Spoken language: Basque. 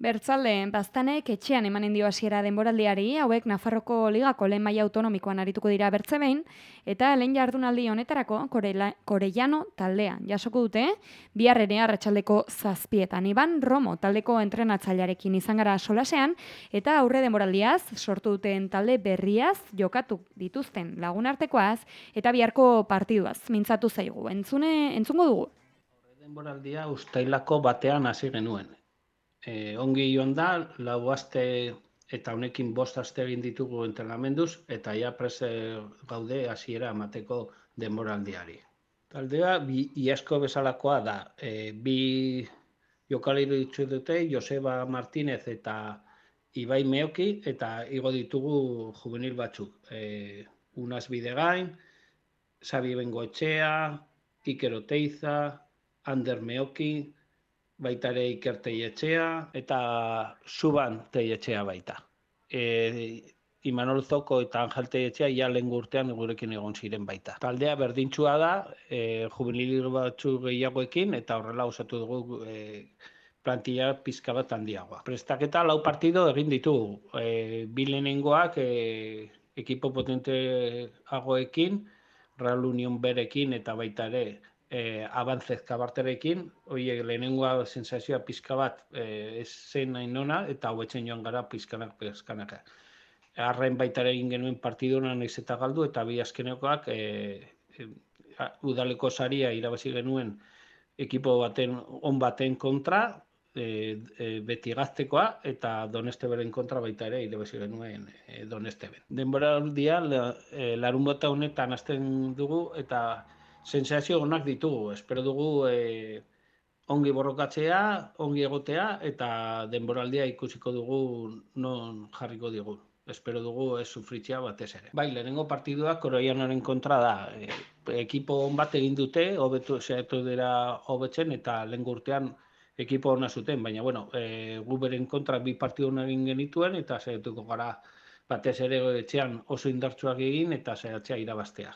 Bertzalde, baztanek etxean emanen dio hasiera denboraldiari, hauek Nafarroko Ligako lehen maila autonomikoan arituko dira bertze behin, eta lehen jardunaldi honetarako Korellano taldean. Jasoko dute, bihar ere arratsaldeko zazpietan. Iban Romo taldeko entrenatzailearekin izan gara solasean, eta aurre denboraldiaz, sortu duten talde berriaz, jokatu dituzten lagun artekoaz, eta biharko partiduaz, mintzatu zaigu. Entzune, entzungo dugu? Denboraldia ustailako batean hasi genuen e, ongi joan da, lau aste eta honekin bost aste egin ditugu entrenamenduz, eta ja prese gaude hasiera emateko denboraldiari. Taldea, bi iasko bezalakoa da, e, bi jokaliru ditzu dute, Joseba Martinez eta Ibai Meoki, eta igo ditugu juvenil batzuk. E, Unaz Bidegain, Sabi Bengoetxea, Ikero Teiza, Ander Meoki, baita ere ikertei etxea eta suban etxea baita. E, Imanol Zoko eta Angel etxea ia lehen urtean gurekin egon ziren baita. Taldea berdintxua da, e, juvenil batzu gehiagoekin eta horrela osatu dugu e, plantilla pizka bat handiagoa. Prestaketa lau partido egin ditugu. E, bi lehenengoak e, ekipo potenteagoekin, Real Union berekin eta baita ere eh, abantzez kabarterekin, horiek lehenengoa sensazioa pizka bat eh, ez zen nahi nona, eta hobetzen joan gara pizkanak pizkanak. Arren baita egin genuen partiduna naiz eta galdu, eta bi azkenekoak eh, udaleko saria irabazi genuen ekipo baten on baten kontra, e, e, beti gaztekoa eta doneste beren kontra baita ere irabazi genuen e, doneste ben. Denbora aldia, larun bota honetan azten dugu eta sensazio onak ditugu. Espero dugu e, ongi borrokatzea, ongi egotea eta denboraldia ikusiko dugu non jarriko digu. Espero dugu ez sufritzea batez ere. Bai, lehenengo partidua koroianaren kontra da. E, ekipo on bat egin dute, hobetu zeatu dira hobetzen eta lehen urtean ekipo ona zuten, baina bueno, e, gu beren kontra bi partidu egin genituen eta zeatuko gara batez ere etxean oso indartsuak egin eta zehatzea irabaztea.